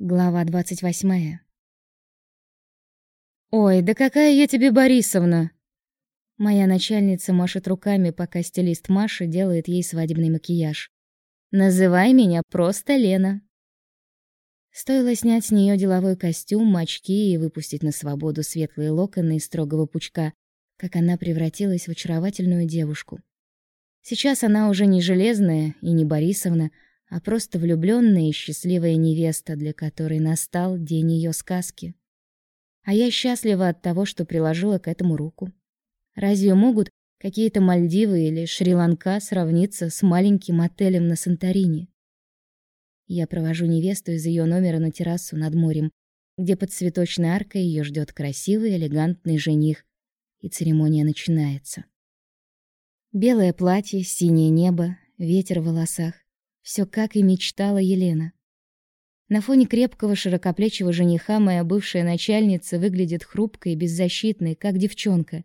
Глава двадцать восьмая. Ой, да какая я тебе Борисовна. Моя начальница машет руками, пока стилист Маша делает ей свадебный макияж. Называй меня просто Лена. Стоило снять с нее деловой костюм, очки и выпустить на свободу светлые локоны из строгого пучка, как она превратилась в очаровательную девушку. Сейчас она уже не железная и не Борисовна, а просто влюбленная и счастливая невеста, для которой настал день ее сказки. А я счастлива от того, что приложила к этому руку. Разве могут какие-то Мальдивы или Шри-Ланка сравниться с маленьким отелем на Санторини? Я провожу невесту из ее номера на террасу над морем, где под цветочной аркой ее ждет красивый, элегантный жених, и церемония начинается. Белое платье, синее небо, ветер в волосах. Все как и мечтала Елена. На фоне крепкого широкоплечего жениха моя бывшая начальница выглядит хрупкой и беззащитной, как девчонка.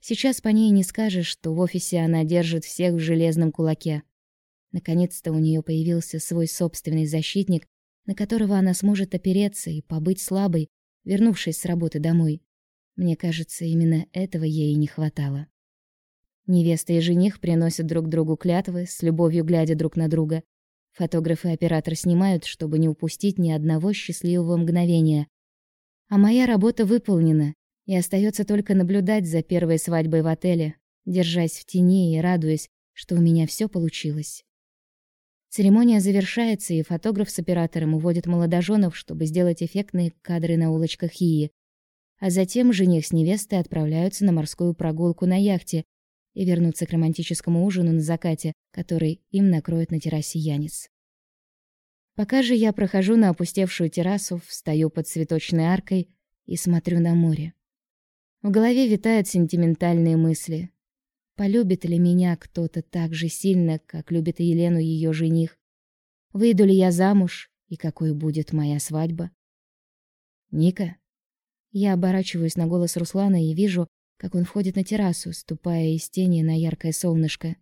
Сейчас по ней не скажешь, что в офисе она держит всех в железном кулаке. Наконец-то у нее появился свой собственный защитник, на которого она сможет опереться и побыть слабой, вернувшись с работы домой. Мне кажется, именно этого ей и не хватало. Невеста и жених приносят друг другу клятвы, с любовью глядя друг на друга. Фотограф и оператор снимают, чтобы не упустить ни одного счастливого мгновения. А моя работа выполнена, и остается только наблюдать за первой свадьбой в отеле, держась в тени и радуясь, что у меня все получилось. Церемония завершается, и фотограф с оператором уводят молодоженов, чтобы сделать эффектные кадры на улочках Хии. А затем жених с невестой отправляются на морскую прогулку на яхте, и вернуться к романтическому ужину на закате, который им накроет на террасе Янис. Пока же я прохожу на опустевшую террасу, встаю под цветочной аркой и смотрю на море. В голове витают сентиментальные мысли. Полюбит ли меня кто-то так же сильно, как любит Елену ее жених? Выйду ли я замуж, и какой будет моя свадьба? Ника? Я оборачиваюсь на голос Руслана и вижу, как он входит на террасу, ступая из тени на яркое солнышко.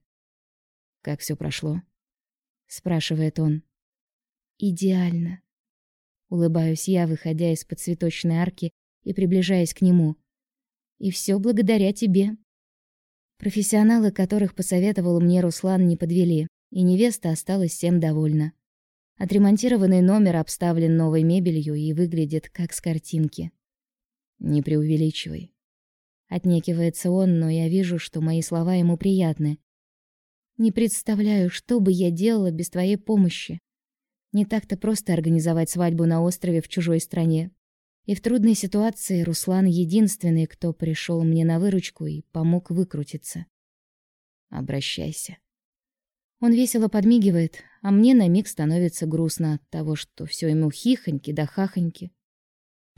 «Как все прошло?» — спрашивает он. «Идеально». Улыбаюсь я, выходя из-под цветочной арки и приближаясь к нему. «И все благодаря тебе». Профессионалы, которых посоветовал мне Руслан, не подвели, и невеста осталась всем довольна. Отремонтированный номер обставлен новой мебелью и выглядит как с картинки. Не преувеличивай. Отнекивается он, но я вижу, что мои слова ему приятны. Не представляю, что бы я делала без твоей помощи. Не так-то просто организовать свадьбу на острове в чужой стране. И в трудной ситуации Руслан единственный, кто пришел мне на выручку и помог выкрутиться. Обращайся. Он весело подмигивает, а мне на миг становится грустно от того, что все ему хихоньки да хахоньки.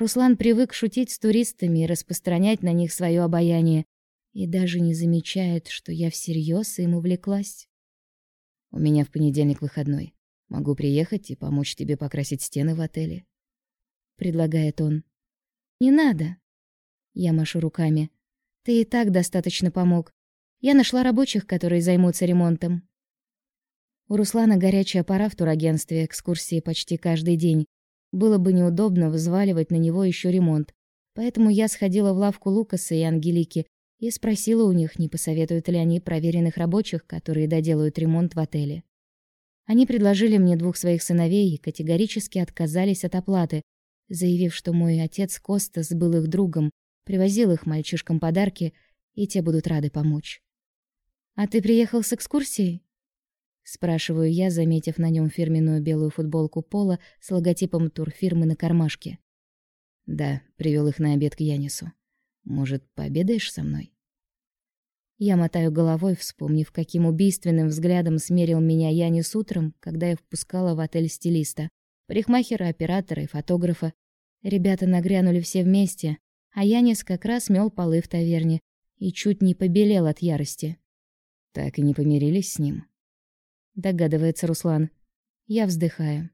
Руслан привык шутить с туристами и распространять на них свое обаяние, и даже не замечает, что я всерьез им увлеклась. У меня в понедельник выходной. Могу приехать и помочь тебе покрасить стены в отеле, предлагает он. Не надо. Я машу руками. Ты и так достаточно помог. Я нашла рабочих, которые займутся ремонтом. У Руслана горячая пора в турагентстве, экскурсии почти каждый день, было бы неудобно взваливать на него еще ремонт. Поэтому я сходила в лавку Лукаса и Ангелики и спросила у них, не посоветуют ли они проверенных рабочих, которые доделают ремонт в отеле. Они предложили мне двух своих сыновей и категорически отказались от оплаты, заявив, что мой отец Костас был их другом, привозил их мальчишкам подарки, и те будут рады помочь. «А ты приехал с экскурсией?» Спрашиваю я, заметив на нем фирменную белую футболку Пола с логотипом турфирмы на кармашке. Да, привел их на обед к Янису. Может, пообедаешь со мной? Я мотаю головой, вспомнив, каким убийственным взглядом смерил меня Янис утром, когда я впускала в отель стилиста, парикмахера, оператора и фотографа. Ребята нагрянули все вместе, а Янис как раз мел полы в таверне и чуть не побелел от ярости. Так и не помирились с ним догадывается Руслан. Я вздыхаю.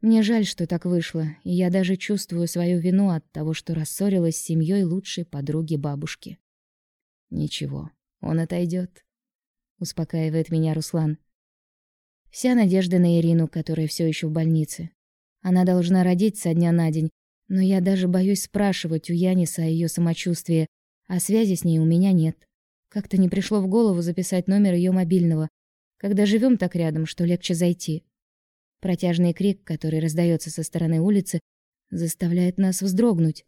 Мне жаль, что так вышло, и я даже чувствую свою вину от того, что рассорилась с семьей лучшей подруги бабушки. Ничего, он отойдет, успокаивает меня Руслан. Вся надежда на Ирину, которая все еще в больнице. Она должна родить со дня на день, но я даже боюсь спрашивать у Яниса о ее самочувствии, а связи с ней у меня нет. Как-то не пришло в голову записать номер ее мобильного, когда живем так рядом, что легче зайти. Протяжный крик, который раздается со стороны улицы, заставляет нас вздрогнуть.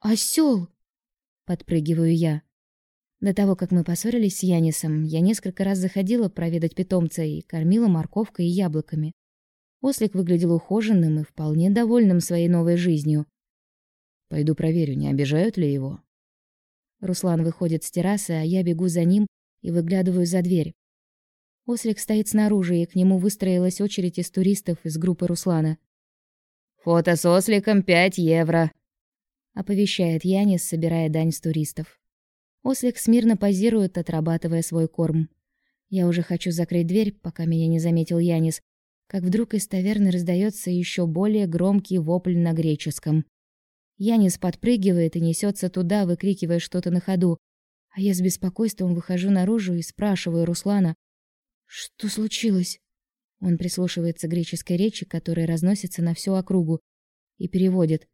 «Осёл!» — подпрыгиваю я. До того, как мы поссорились с Янисом, я несколько раз заходила проведать питомца и кормила морковкой и яблоками. Ослик выглядел ухоженным и вполне довольным своей новой жизнью. «Пойду проверю, не обижают ли его?» Руслан выходит с террасы, а я бегу за ним и выглядываю за дверь. Ослик стоит снаружи, и к нему выстроилась очередь из туристов из группы Руслана. «Фото с осликом пять евро», — оповещает Янис, собирая дань с туристов. Ослик смирно позирует, отрабатывая свой корм. Я уже хочу закрыть дверь, пока меня не заметил Янис, как вдруг из таверны раздается еще более громкий вопль на греческом. Янис подпрыгивает и несется туда, выкрикивая что-то на ходу. А я с беспокойством выхожу наружу и спрашиваю Руслана, что случилось. Он прислушивается к греческой речи, которая разносится на всю округу, и переводит.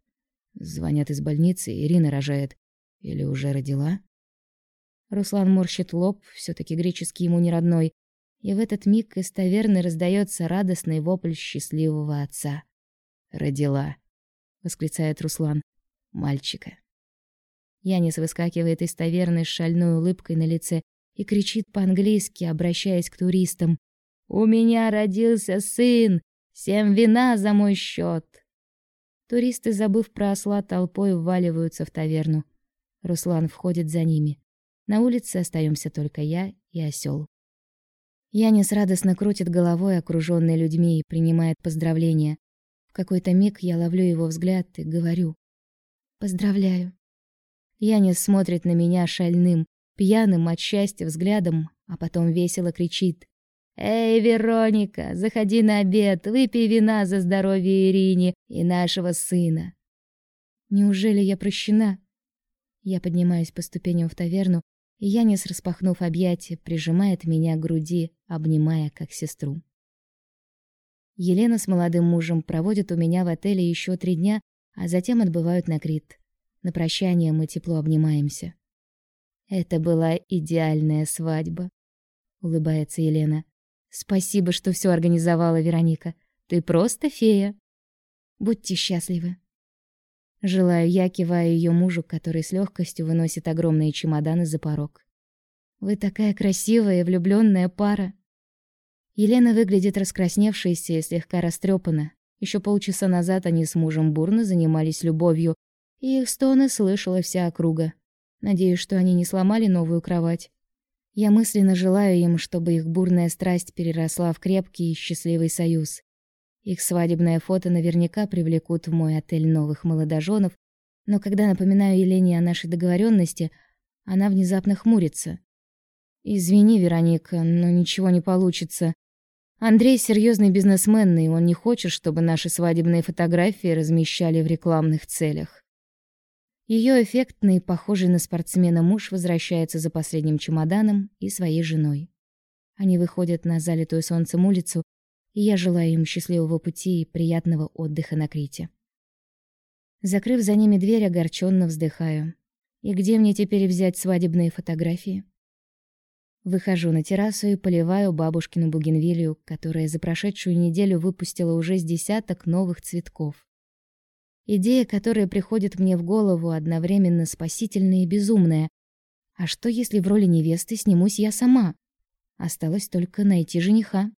Звонят из больницы, Ирина рожает. Или уже родила? Руслан морщит лоб, все таки греческий ему не родной, и в этот миг из таверны раздается радостный вопль счастливого отца. «Родила», — восклицает Руслан, — «мальчика». Янис выскакивает из таверны с шальной улыбкой на лице и кричит по-английски, обращаясь к туристам. «У меня родился сын! Всем вина за мой счет!» Туристы, забыв про осла, толпой вваливаются в таверну. Руслан входит за ними. На улице остаемся только я и осел. Янис радостно крутит головой, окружённый людьми, и принимает поздравления. В какой-то миг я ловлю его взгляд и говорю: "Поздравляю". Янис смотрит на меня шальным, пьяным от счастья взглядом, а потом весело кричит: "Эй, Вероника, заходи на обед, выпей вина за здоровье Ирине и нашего сына". Неужели я прощена? Я поднимаюсь по ступеням в таверну и Янис, распахнув объятия, прижимает меня к груди, обнимая как сестру. Елена с молодым мужем проводят у меня в отеле еще три дня, а затем отбывают на Крит. На прощание мы тепло обнимаемся. Это была идеальная свадьба, улыбается Елена. Спасибо, что все организовала, Вероника. Ты просто фея. Будьте счастливы. Желаю я, киваю ее мужу, который с легкостью выносит огромные чемоданы за порог. Вы такая красивая и влюбленная пара. Елена выглядит раскрасневшейся и слегка растрепана. Еще полчаса назад они с мужем бурно занимались любовью, и их стоны слышала вся округа. Надеюсь, что они не сломали новую кровать. Я мысленно желаю им, чтобы их бурная страсть переросла в крепкий и счастливый союз. Их свадебное фото наверняка привлекут в мой отель новых молодоженов, но когда напоминаю Елене о нашей договоренности, она внезапно хмурится. Извини, Вероника, но ничего не получится. Андрей серьезный бизнесмен, и он не хочет, чтобы наши свадебные фотографии размещали в рекламных целях. Ее эффектный, похожий на спортсмена муж возвращается за последним чемоданом и своей женой. Они выходят на залитую солнцем улицу, и я желаю им счастливого пути и приятного отдыха на Крите. Закрыв за ними дверь, огорченно вздыхаю. И где мне теперь взять свадебные фотографии? Выхожу на террасу и поливаю бабушкину бугенвилью, которая за прошедшую неделю выпустила уже с десяток новых цветков. Идея, которая приходит мне в голову, одновременно спасительная и безумная. А что, если в роли невесты снимусь я сама? Осталось только найти жениха.